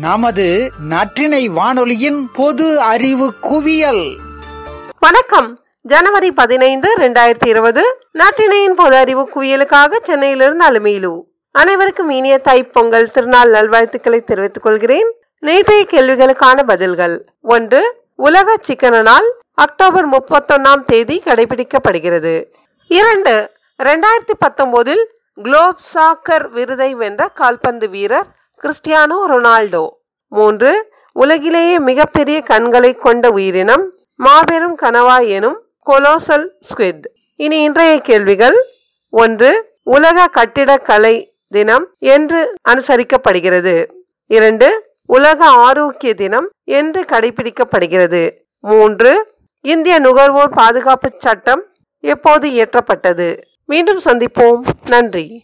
நமது நற்றினை வானொலியின் பொது அறிவு குவியல். வணக்கம். ஜனவரி பதினைந்து இரண்டாயிரத்தி இருபது நற்றினையின் பொது அறிவு குவியலுக்காக சென்னையிலிருந்து அலுமையிலு. அனைவருக்கும் இனிய தைப்பொங்கல் திருநாள் நல்வாழ்த்துக்களை தெரிவித்துக் கொள்கிறேன். நேற்றைய கேள்விகளுக்கான பதில்கள். ஒன்று உலக சிக்கன நாள் அக்டோபர் முப்பத்தொன்னாம் தேதி கடைபிடிக்கப்படுகிறது. இரண்டு இரண்டாயிரத்தி பத்தொன்பதில் குளோப் சாக்கர் விருதை வென்ற கால்பந்து வீரர் கிறிஸ்டியானோ ரொனால்டோ. மூன்று உலகிலேயே மிகப்பெரிய கண்களை கொண்ட உயிரினம் மாபெரும் கனவா எனும் கொலோசல் ஸ்குவிட் இனி இன்றைய கேள்விகள். ஒன்று உலக கட்டிடக்கலை தினம் என்று அனுசரிக்கப்படுகிறது. இரண்டு உலக ஆரோக்கிய தினம் என்று கடைபிடிக்கப்படுகிறது. மூன்று இந்திய நுகர்வோர் பாதுகாப்பு சட்டம் எப்போது இயற்றப்பட்டது? மீண்டும் சந்திப்போம். நன்றி.